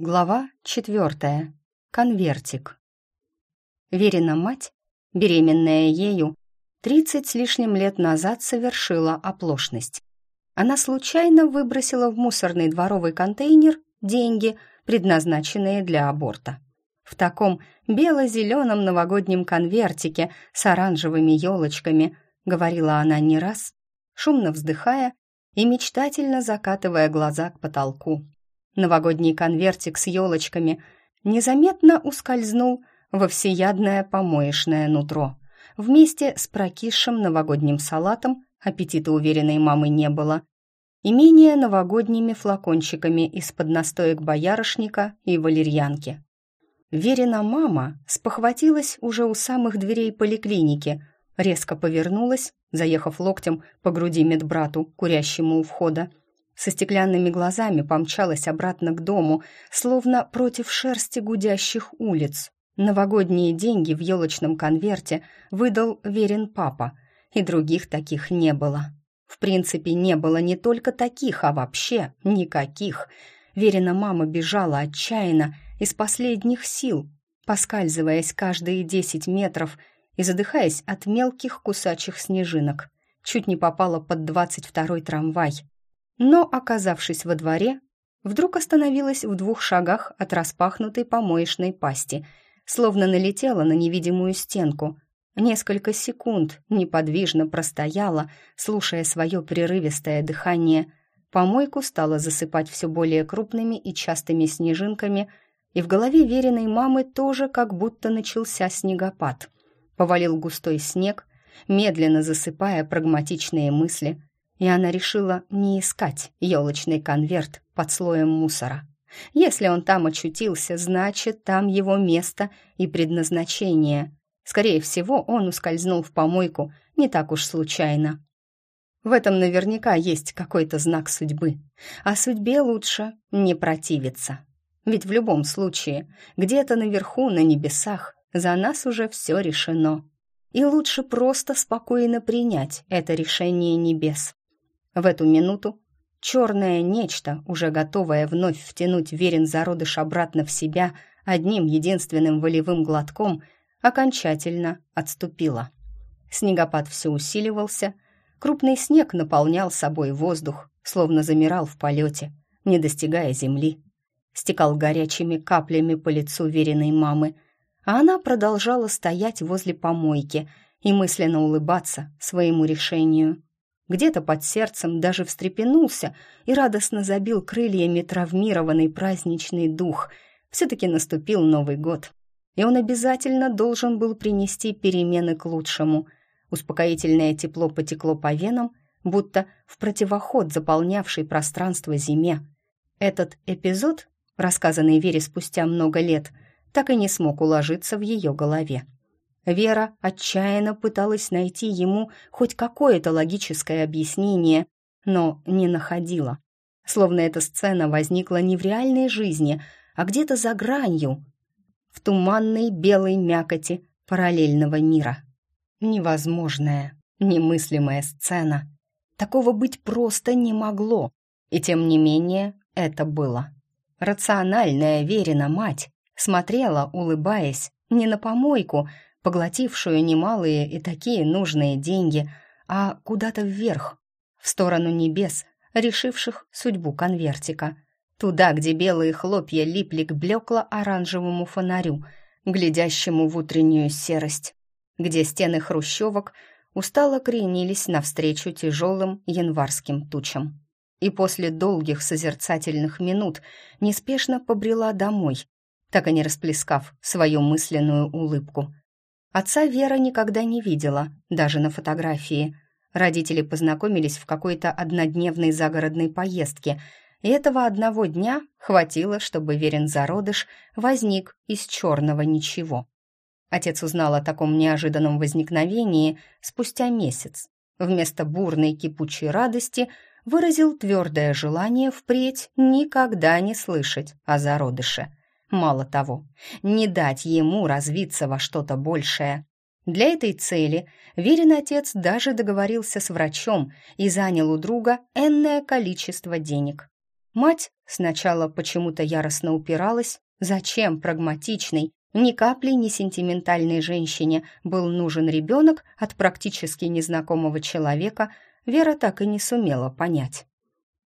Глава четвертая. Конвертик. Верина мать, беременная ею, тридцать с лишним лет назад совершила оплошность. Она случайно выбросила в мусорный дворовый контейнер деньги, предназначенные для аборта. В таком бело-зеленом новогоднем конвертике с оранжевыми елочками, говорила она не раз, шумно вздыхая и мечтательно закатывая глаза к потолку. Новогодний конвертик с елочками незаметно ускользнул во всеядное помоечное нутро. Вместе с прокисшим новогодним салатом аппетита уверенной мамы не было. И менее новогодними флакончиками из-под настоек боярышника и валерьянки. Верина мама спохватилась уже у самых дверей поликлиники, резко повернулась, заехав локтем по груди медбрату, курящему у входа, со стеклянными глазами помчалась обратно к дому, словно против шерсти гудящих улиц. Новогодние деньги в елочном конверте выдал верен папа, и других таких не было. В принципе, не было не только таких, а вообще никаких. Верина мама бежала отчаянно, из последних сил, поскальзываясь каждые десять метров и задыхаясь от мелких кусачих снежинок. Чуть не попала под двадцать второй трамвай но, оказавшись во дворе, вдруг остановилась в двух шагах от распахнутой помоечной пасти, словно налетела на невидимую стенку. Несколько секунд неподвижно простояла, слушая свое прерывистое дыхание. Помойку стала засыпать все более крупными и частыми снежинками, и в голове веренной мамы тоже как будто начался снегопад. Повалил густой снег, медленно засыпая прагматичные мысли — и она решила не искать елочный конверт под слоем мусора. Если он там очутился, значит, там его место и предназначение. Скорее всего, он ускользнул в помойку не так уж случайно. В этом наверняка есть какой-то знак судьбы. А судьбе лучше не противиться. Ведь в любом случае, где-то наверху, на небесах, за нас уже все решено. И лучше просто спокойно принять это решение небес. В эту минуту черное нечто, уже готовое вновь втянуть верен зародыш обратно в себя одним единственным волевым глотком, окончательно отступило. Снегопад все усиливался, крупный снег наполнял собой воздух, словно замирал в полете, не достигая земли. Стекал горячими каплями по лицу веренной мамы, а она продолжала стоять возле помойки и мысленно улыбаться своему решению. Где-то под сердцем даже встрепенулся и радостно забил крыльями травмированный праздничный дух. Все-таки наступил Новый год, и он обязательно должен был принести перемены к лучшему. Успокоительное тепло потекло по венам, будто в противоход заполнявший пространство зиме. Этот эпизод, рассказанный Вере спустя много лет, так и не смог уложиться в ее голове. Вера отчаянно пыталась найти ему хоть какое-то логическое объяснение, но не находила. Словно эта сцена возникла не в реальной жизни, а где-то за гранью, в туманной белой мякоти параллельного мира. Невозможная, немыслимая сцена. Такого быть просто не могло, и тем не менее это было. Рациональная Верина мать смотрела, улыбаясь, не на помойку, поглотившую немалые и такие нужные деньги, а куда-то вверх, в сторону небес, решивших судьбу конвертика. Туда, где белые хлопья липли к блекло-оранжевому фонарю, глядящему в утреннюю серость, где стены хрущевок устало кренились навстречу тяжелым январским тучам. И после долгих созерцательных минут неспешно побрела домой, так и не расплескав свою мысленную улыбку — Отца Вера никогда не видела, даже на фотографии. Родители познакомились в какой-то однодневной загородной поездке, и этого одного дня хватило, чтобы Верин зародыш возник из черного ничего. Отец узнал о таком неожиданном возникновении спустя месяц. Вместо бурной кипучей радости выразил твердое желание впредь никогда не слышать о зародыше – Мало того, не дать ему развиться во что-то большее. Для этой цели Верин отец даже договорился с врачом и занял у друга энное количество денег. Мать сначала почему-то яростно упиралась, зачем прагматичной, ни капли не сентиментальной женщине был нужен ребенок от практически незнакомого человека, Вера так и не сумела понять.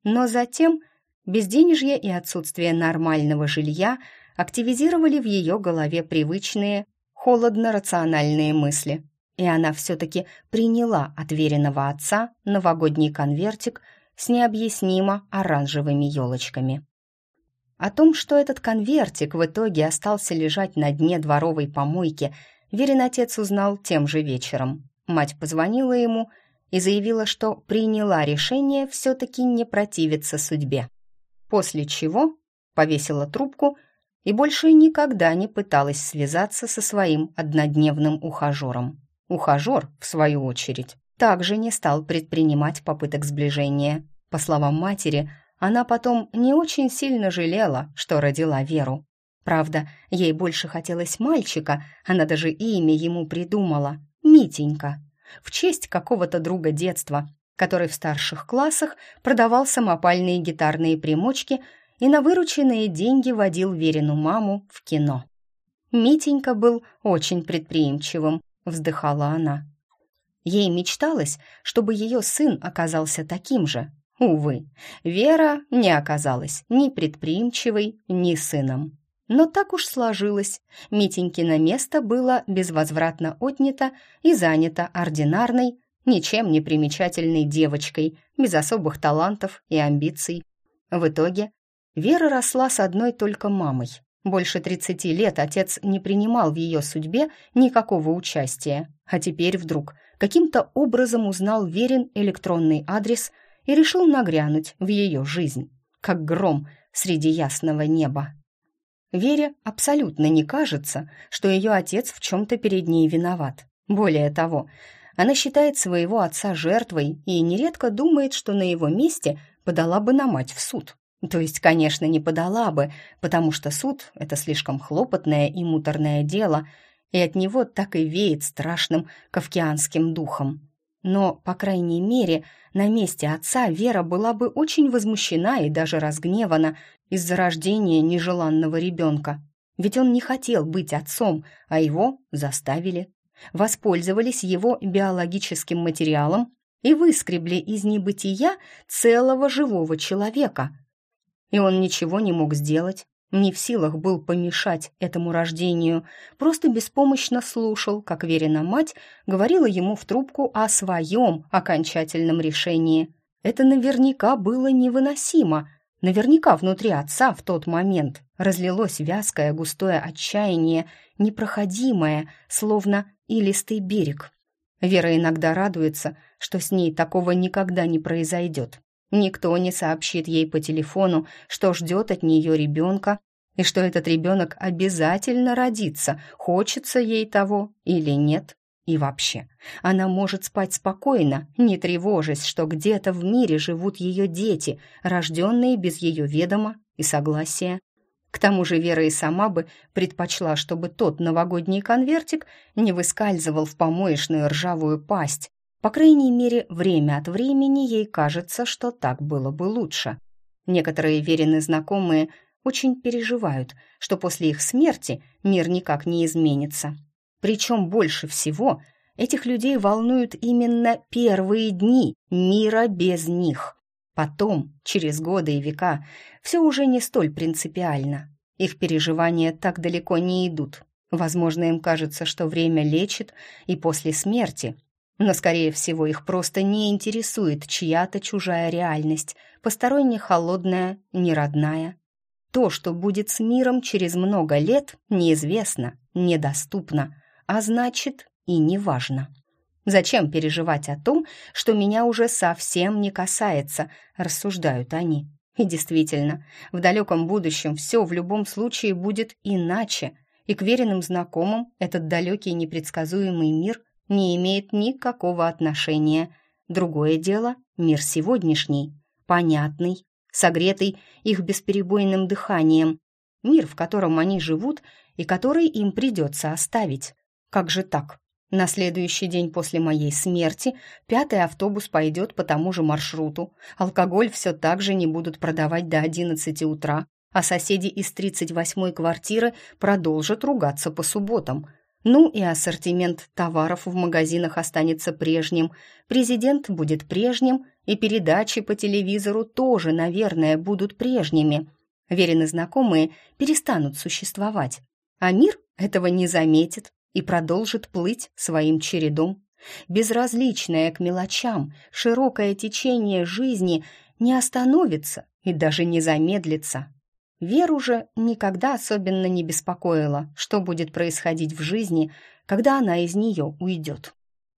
Но затем безденежье и отсутствие нормального жилья активизировали в ее голове привычные, холодно-рациональные мысли, и она все-таки приняла от веренного отца новогодний конвертик с необъяснимо оранжевыми елочками. О том, что этот конвертик в итоге остался лежать на дне дворовой помойки, Верин отец узнал тем же вечером. Мать позвонила ему и заявила, что приняла решение все-таки не противиться судьбе. После чего повесила трубку и больше никогда не пыталась связаться со своим однодневным ухажером. Ухажер, в свою очередь, также не стал предпринимать попыток сближения. По словам матери, она потом не очень сильно жалела, что родила Веру. Правда, ей больше хотелось мальчика, она даже имя ему придумала — Митенька, в честь какого-то друга детства, который в старших классах продавал самопальные гитарные примочки и на вырученные деньги водил Верину маму в кино. Митенька был очень предприимчивым, вздыхала она. Ей мечталось, чтобы ее сын оказался таким же. Увы, Вера не оказалась ни предприимчивой, ни сыном. Но так уж сложилось. Митенькино место было безвозвратно отнято и занято ординарной, ничем не примечательной девочкой, без особых талантов и амбиций. В итоге Вера росла с одной только мамой. Больше 30 лет отец не принимал в ее судьбе никакого участия, а теперь вдруг каким-то образом узнал Верин электронный адрес и решил нагрянуть в ее жизнь, как гром среди ясного неба. Вере абсолютно не кажется, что ее отец в чем-то перед ней виноват. Более того, она считает своего отца жертвой и нередко думает, что на его месте подала бы на мать в суд. То есть, конечно, не подала бы, потому что суд — это слишком хлопотное и муторное дело, и от него так и веет страшным кавкианским духом. Но, по крайней мере, на месте отца Вера была бы очень возмущена и даже разгневана из-за рождения нежеланного ребенка. Ведь он не хотел быть отцом, а его заставили. Воспользовались его биологическим материалом и выскребли из небытия целого живого человека — и он ничего не мог сделать, не в силах был помешать этому рождению, просто беспомощно слушал, как Верина мать говорила ему в трубку о своем окончательном решении. Это наверняка было невыносимо. Наверняка внутри отца в тот момент разлилось вязкое густое отчаяние, непроходимое, словно илистый берег. Вера иногда радуется, что с ней такого никогда не произойдет. Никто не сообщит ей по телефону, что ждет от нее ребенка, и что этот ребенок обязательно родится, хочется ей того или нет. И вообще, она может спать спокойно, не тревожась, что где-то в мире живут ее дети, рожденные без ее ведома и согласия. К тому же Вера и сама бы предпочла, чтобы тот новогодний конвертик не выскальзывал в помоечную ржавую пасть, по крайней мере, время от времени ей кажется, что так было бы лучше. Некоторые веренные знакомые очень переживают, что после их смерти мир никак не изменится. Причем больше всего этих людей волнуют именно первые дни мира без них. Потом, через годы и века, все уже не столь принципиально. Их переживания так далеко не идут. Возможно, им кажется, что время лечит, и после смерти но, скорее всего, их просто не интересует чья-то чужая реальность, посторонняя холодная, неродная. То, что будет с миром через много лет, неизвестно, недоступно, а значит и не важно. Зачем переживать о том, что меня уже совсем не касается, рассуждают они. И действительно, в далеком будущем все в любом случае будет иначе, и к веренным знакомым этот далекий непредсказуемый мир не имеет никакого отношения. Другое дело — мир сегодняшний, понятный, согретый их бесперебойным дыханием, мир, в котором они живут и который им придется оставить. Как же так? На следующий день после моей смерти пятый автобус пойдет по тому же маршруту. Алкоголь все так же не будут продавать до 11 утра, а соседи из 38-й квартиры продолжат ругаться по субботам. Ну и ассортимент товаров в магазинах останется прежним, президент будет прежним, и передачи по телевизору тоже, наверное, будут прежними. Верины знакомые перестанут существовать, а мир этого не заметит и продолжит плыть своим чередом. Безразличное к мелочам, широкое течение жизни не остановится и даже не замедлится. Веру же никогда особенно не беспокоило, что будет происходить в жизни, когда она из нее уйдет.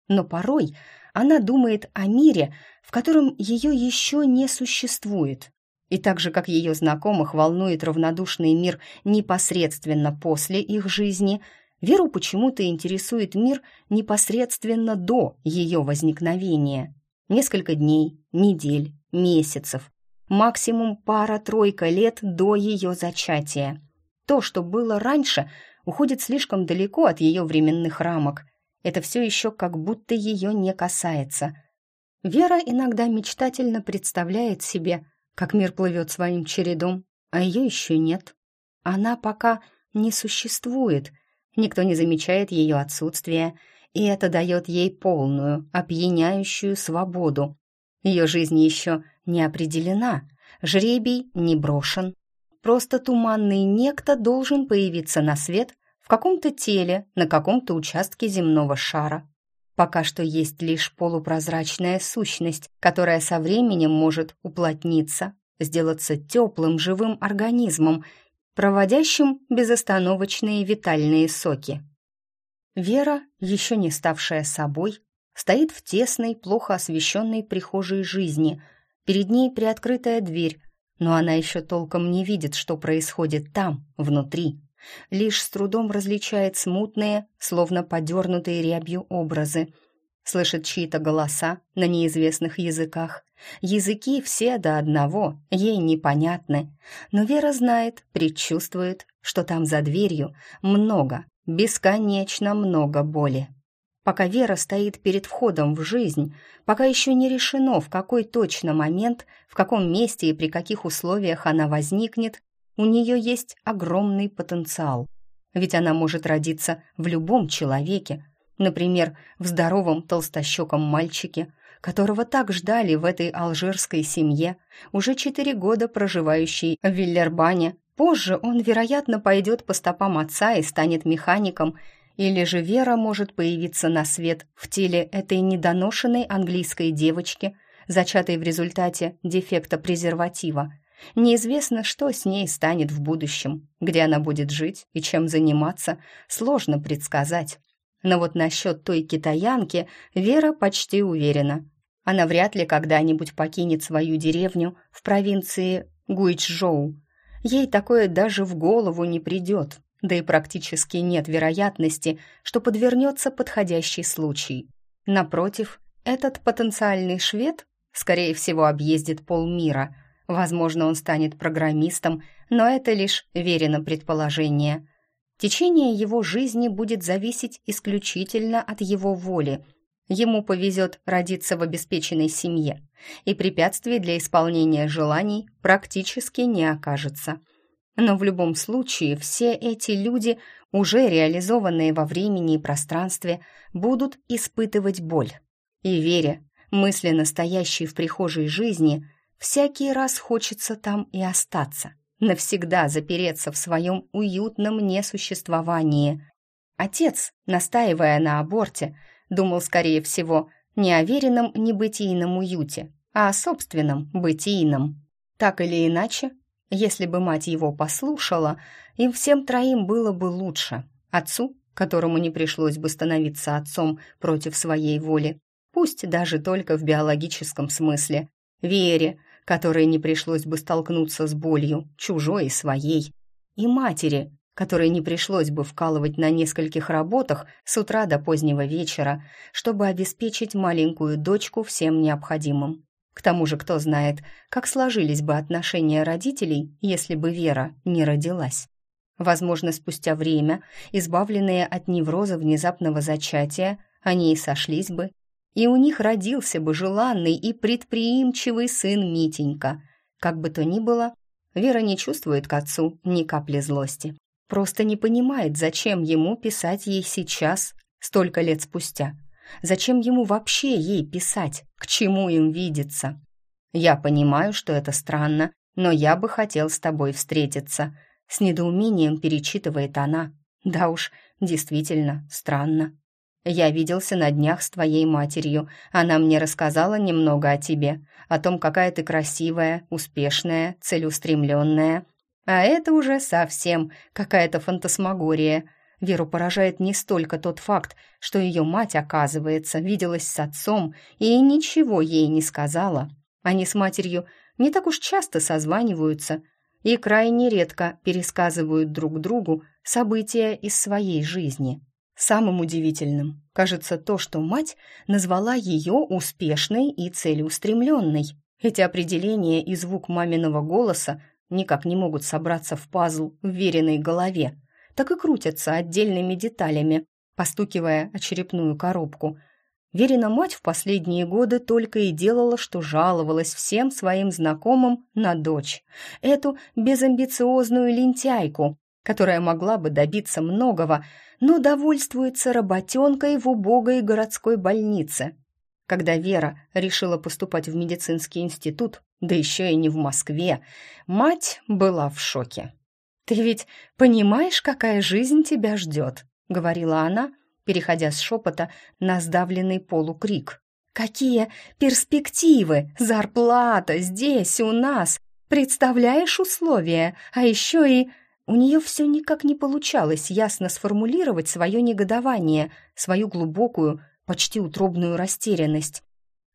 Но порой она думает о мире, в котором ее еще не существует. И так же, как ее знакомых волнует равнодушный мир непосредственно после их жизни, Веру почему-то интересует мир непосредственно до ее возникновения. Несколько дней, недель, месяцев, максимум пара-тройка лет до ее зачатия. То, что было раньше, уходит слишком далеко от ее временных рамок. Это все еще как будто ее не касается. Вера иногда мечтательно представляет себе, как мир плывет своим чередом, а ее еще нет. Она пока не существует, никто не замечает ее отсутствия, и это дает ей полную, опьяняющую свободу. Ее жизнь еще не определена, жребий не брошен. Просто туманный некто должен появиться на свет в каком-то теле, на каком-то участке земного шара. Пока что есть лишь полупрозрачная сущность, которая со временем может уплотниться, сделаться теплым живым организмом, проводящим безостановочные витальные соки. Вера, еще не ставшая собой, стоит в тесной, плохо освещенной прихожей жизни. Перед ней приоткрытая дверь, но она еще толком не видит, что происходит там, внутри. Лишь с трудом различает смутные, словно подернутые рябью образы. Слышит чьи-то голоса на неизвестных языках. Языки все до одного, ей непонятны. Но Вера знает, предчувствует, что там за дверью много, бесконечно много боли. Пока Вера стоит перед входом в жизнь, пока еще не решено, в какой точно момент, в каком месте и при каких условиях она возникнет, у нее есть огромный потенциал. Ведь она может родиться в любом человеке, например, в здоровом толстощеком мальчике, которого так ждали в этой алжирской семье, уже четыре года проживающей в Виллербане. Позже он, вероятно, пойдет по стопам отца и станет механиком – или же Вера может появиться на свет в теле этой недоношенной английской девочки, зачатой в результате дефекта презерватива. Неизвестно, что с ней станет в будущем, где она будет жить и чем заниматься, сложно предсказать. Но вот насчет той китаянки Вера почти уверена. Она вряд ли когда-нибудь покинет свою деревню в провинции Гуйчжоу. Ей такое даже в голову не придет да и практически нет вероятности, что подвернется подходящий случай. Напротив, этот потенциальный швед, скорее всего, объездит полмира. Возможно, он станет программистом, но это лишь верено предположение. Течение его жизни будет зависеть исключительно от его воли. Ему повезет родиться в обеспеченной семье, и препятствий для исполнения желаний практически не окажется – но в любом случае все эти люди, уже реализованные во времени и пространстве, будут испытывать боль. И веря, мысленно стоящей в прихожей жизни, всякий раз хочется там и остаться, навсегда запереться в своем уютном несуществовании. Отец, настаивая на аборте, думал, скорее всего, не о веренном небытийном уюте, а о собственном бытийном. Так или иначе, если бы мать его послушала, им всем троим было бы лучше. Отцу, которому не пришлось бы становиться отцом против своей воли, пусть даже только в биологическом смысле. Вере, которой не пришлось бы столкнуться с болью, чужой и своей. И матери, которой не пришлось бы вкалывать на нескольких работах с утра до позднего вечера, чтобы обеспечить маленькую дочку всем необходимым. К тому же, кто знает, как сложились бы отношения родителей, если бы Вера не родилась. Возможно, спустя время, избавленные от невроза внезапного зачатия, они и сошлись бы, и у них родился бы желанный и предприимчивый сын Митенька. Как бы то ни было, Вера не чувствует к отцу ни капли злости. Просто не понимает, зачем ему писать ей сейчас, столько лет спустя. Зачем ему вообще ей писать? К чему им видеться? Я понимаю, что это странно, но я бы хотел с тобой встретиться, с недоумением перечитывает она. Да уж, действительно, странно. Я виделся на днях с твоей матерью. Она мне рассказала немного о тебе, о том, какая ты красивая, успешная, целеустремленная. А это уже совсем какая-то фантасмагория. Веру поражает не столько тот факт, что ее мать, оказывается, виделась с отцом и ничего ей не сказала. Они с матерью не так уж часто созваниваются, и крайне редко пересказывают друг другу события из своей жизни. Самым удивительным кажется то, что мать назвала ее успешной и целеустремленной. Эти определения и звук маминого голоса никак не могут собраться в пазл в веренной голове, так и крутятся отдельными деталями, постукивая о черепную коробку – Верина мать в последние годы только и делала, что жаловалась всем своим знакомым на дочь. Эту безамбициозную лентяйку, которая могла бы добиться многого, но довольствуется работенкой в убогой городской больнице. Когда Вера решила поступать в медицинский институт, да еще и не в Москве, мать была в шоке. «Ты ведь понимаешь, какая жизнь тебя ждет?» — говорила она, переходя с шепота на сдавленный полукрик. «Какие перспективы! Зарплата здесь, у нас! Представляешь условия? А еще и...» У нее все никак не получалось ясно сформулировать свое негодование, свою глубокую, почти утробную растерянность.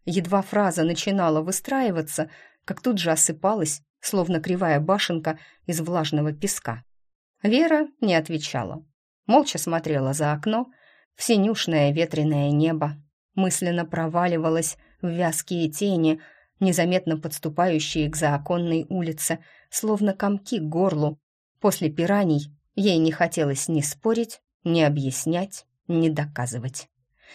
Едва фраза начинала выстраиваться, как тут же осыпалась, словно кривая башенка из влажного песка. Вера не отвечала. Молча смотрела за окно, в синюшное ветреное небо, мысленно проваливалась в вязкие тени, незаметно подступающие к заоконной улице, словно комки к горлу. После пираний ей не хотелось ни спорить, ни объяснять, ни доказывать.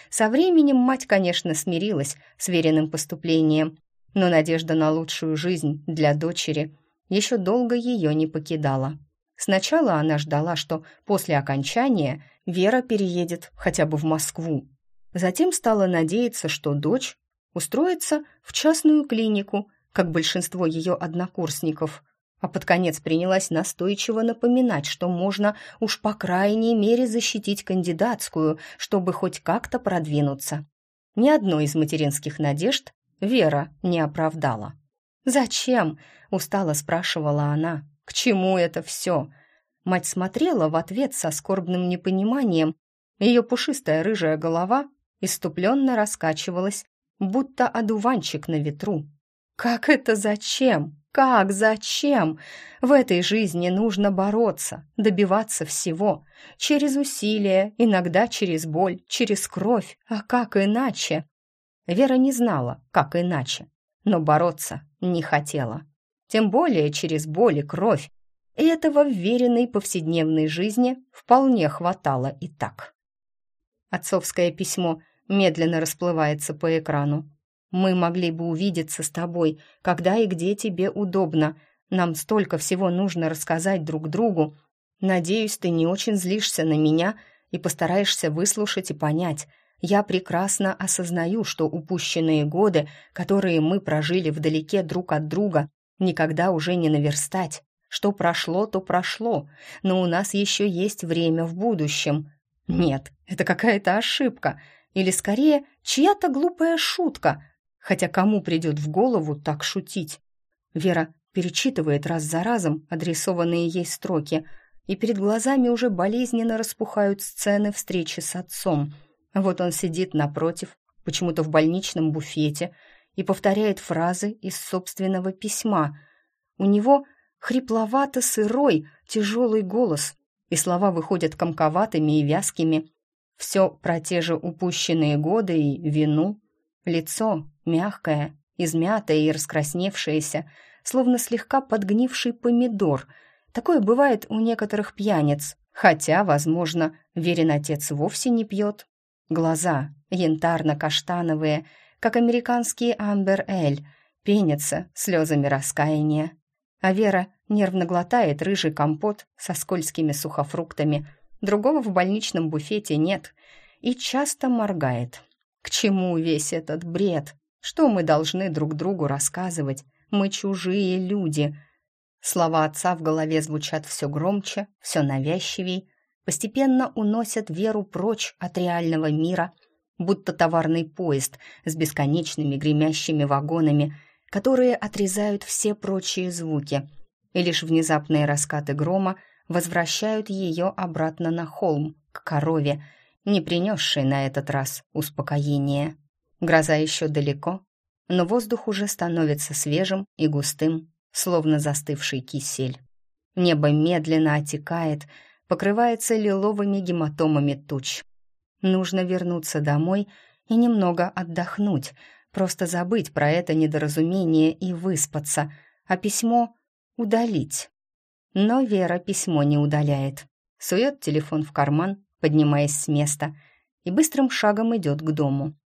Со временем мать, конечно, смирилась с веренным поступлением, но надежда на лучшую жизнь для дочери еще долго ее не покидала. Сначала она ждала, что после окончания Вера переедет хотя бы в Москву. Затем стала надеяться, что дочь устроится в частную клинику, как большинство ее однокурсников. А под конец принялась настойчиво напоминать, что можно уж по крайней мере защитить кандидатскую, чтобы хоть как-то продвинуться. Ни одной из материнских надежд Вера не оправдала. «Зачем?» — устало спрашивала она. К чему это все? Мать смотрела в ответ со скорбным непониманием. Ее пушистая рыжая голова иступленно раскачивалась, будто одуванчик на ветру. «Как это зачем? Как зачем? В этой жизни нужно бороться, добиваться всего. Через усилия, иногда через боль, через кровь. А как иначе?» Вера не знала, как иначе, но бороться не хотела тем более через боль и кровь. Этого в веренной повседневной жизни вполне хватало и так. Отцовское письмо медленно расплывается по экрану. «Мы могли бы увидеться с тобой, когда и где тебе удобно. Нам столько всего нужно рассказать друг другу. Надеюсь, ты не очень злишься на меня и постараешься выслушать и понять. Я прекрасно осознаю, что упущенные годы, которые мы прожили вдалеке друг от друга, никогда уже не наверстать. Что прошло, то прошло, но у нас еще есть время в будущем. Нет, это какая-то ошибка, или скорее чья-то глупая шутка, хотя кому придет в голову так шутить? Вера перечитывает раз за разом адресованные ей строки, и перед глазами уже болезненно распухают сцены встречи с отцом. Вот он сидит напротив, почему-то в больничном буфете, и повторяет фразы из собственного письма. У него хрипловато-сырой, тяжелый голос, и слова выходят комковатыми и вязкими. Все про те же упущенные годы и вину. Лицо мягкое, измятое и раскрасневшееся, словно слегка подгнивший помидор. Такое бывает у некоторых пьяниц, хотя, возможно, верен отец вовсе не пьет. Глаза янтарно-каштановые, как американский амбер-эль, пенятся слезами раскаяния. А Вера нервно глотает рыжий компот со скользкими сухофруктами. Другого в больничном буфете нет. И часто моргает. К чему весь этот бред? Что мы должны друг другу рассказывать? Мы чужие люди. Слова отца в голове звучат все громче, все навязчивей, постепенно уносят веру прочь от реального мира, будто товарный поезд с бесконечными гремящими вагонами, которые отрезают все прочие звуки, и лишь внезапные раскаты грома возвращают ее обратно на холм, к корове, не принесшей на этот раз успокоения. Гроза еще далеко, но воздух уже становится свежим и густым, словно застывший кисель. Небо медленно отекает, покрывается лиловыми гематомами туч. Нужно вернуться домой и немного отдохнуть, просто забыть про это недоразумение и выспаться, а письмо удалить. Но Вера письмо не удаляет. Сует телефон в карман, поднимаясь с места, и быстрым шагом идет к дому.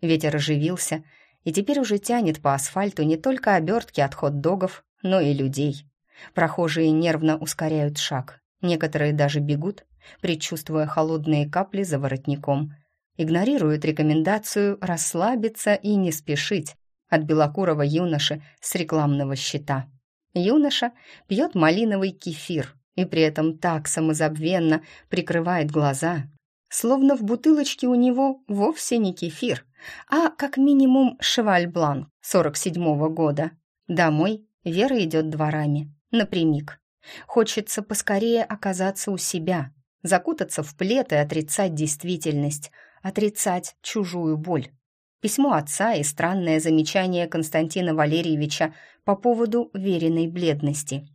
Ветер оживился и теперь уже тянет по асфальту не только обертки от хот-догов, но и людей. Прохожие нервно ускоряют шаг, некоторые даже бегут, предчувствуя холодные капли за воротником. Игнорируют рекомендацию расслабиться и не спешить от белокурого юноши с рекламного щита. Юноша пьет малиновый кефир и при этом так самозабвенно прикрывает глаза, словно в бутылочке у него вовсе не кефир, а как минимум шеваль-блан 47-го года. Домой Вера идет дворами, напрямик. Хочется поскорее оказаться у себя, закутаться в плед и отрицать действительность, отрицать чужую боль. Письмо отца и странное замечание Константина Валерьевича по поводу веренной бледности.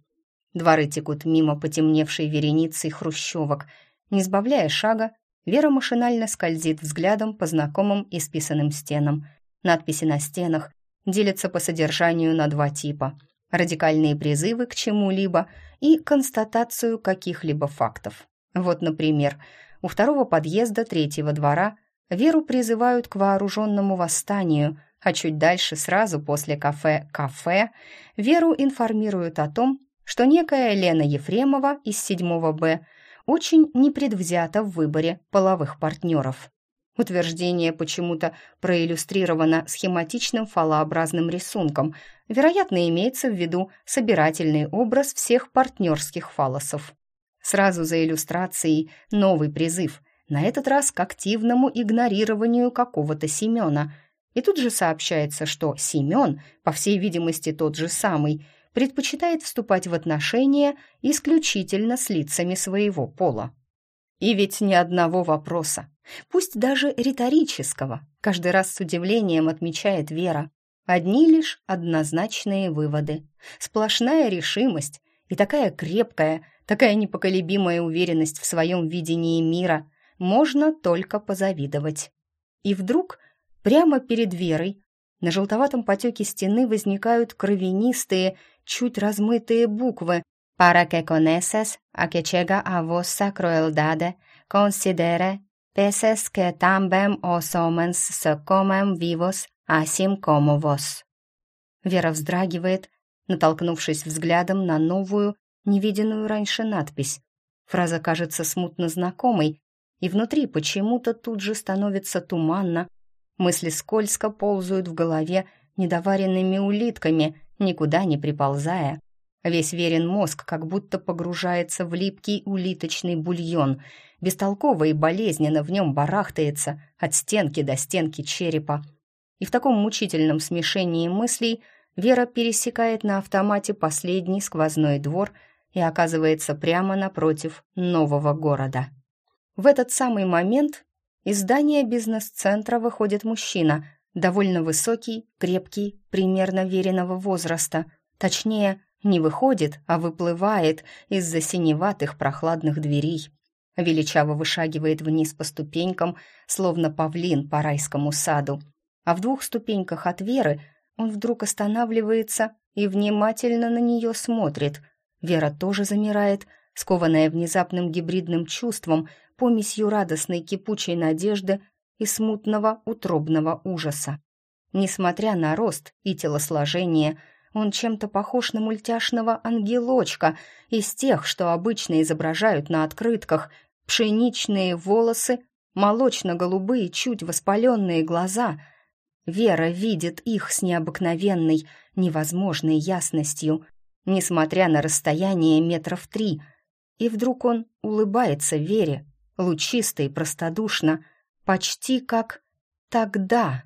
Дворы текут мимо потемневшей вереницей хрущевок. Не сбавляя шага, Вера машинально скользит взглядом по знакомым исписанным стенам. Надписи на стенах делятся по содержанию на два типа – радикальные призывы к чему-либо и констатацию каких-либо фактов. Вот, например, у второго подъезда третьего двора Веру призывают к вооруженному восстанию, а чуть дальше, сразу после кафе «Кафе», Веру информируют о том, что некая Лена Ефремова из 7 Б очень непредвзята в выборе половых партнеров. Утверждение почему-то проиллюстрировано схематичным фалообразным рисунком. Вероятно, имеется в виду собирательный образ всех партнерских фалосов. Сразу за иллюстрацией новый призыв, на этот раз к активному игнорированию какого-то Семена. И тут же сообщается, что Семен, по всей видимости тот же самый, предпочитает вступать в отношения исключительно с лицами своего пола. И ведь ни одного вопроса, пусть даже риторического, каждый раз с удивлением отмечает Вера. Одни лишь однозначные выводы, сплошная решимость и такая крепкая, такая непоколебимая уверенность в своем видении мира можно только позавидовать. И вдруг прямо перед Верой на желтоватом потеке стены возникают кровянистые, чуть размытые буквы «Para que conoces a que chega a vossa crueldade, considere peces que também os homens se comem vivos, assim como vos». Вера вздрагивает, натолкнувшись взглядом на новую, невиденную раньше надпись. Фраза кажется смутно знакомой, и внутри почему-то тут же становится туманно. Мысли скользко ползают в голове недоваренными улитками, никуда не приползая. Весь верен мозг как будто погружается в липкий улиточный бульон, бестолково и болезненно в нем барахтается от стенки до стенки черепа. И в таком мучительном смешении мыслей Вера пересекает на автомате последний сквозной двор и оказывается прямо напротив нового города. В этот самый момент из здания бизнес-центра выходит мужчина, довольно высокий, крепкий, примерно веренного возраста, точнее, не выходит, а выплывает из-за синеватых прохладных дверей. Величаво вышагивает вниз по ступенькам, словно павлин по райскому саду. А в двух ступеньках от Веры он вдруг останавливается и внимательно на нее смотрит. Вера тоже замирает, скованная внезапным гибридным чувством, помесью радостной кипучей надежды и смутного утробного ужаса. Несмотря на рост и телосложение, он чем-то похож на мультяшного ангелочка из тех, что обычно изображают на открытках. Пшеничные волосы, молочно-голубые, чуть воспаленные глаза. Вера видит их с необыкновенной, невозможной ясностью, несмотря на расстояние метров три. И вдруг он улыбается Вере, лучисто и простодушно, почти как тогда.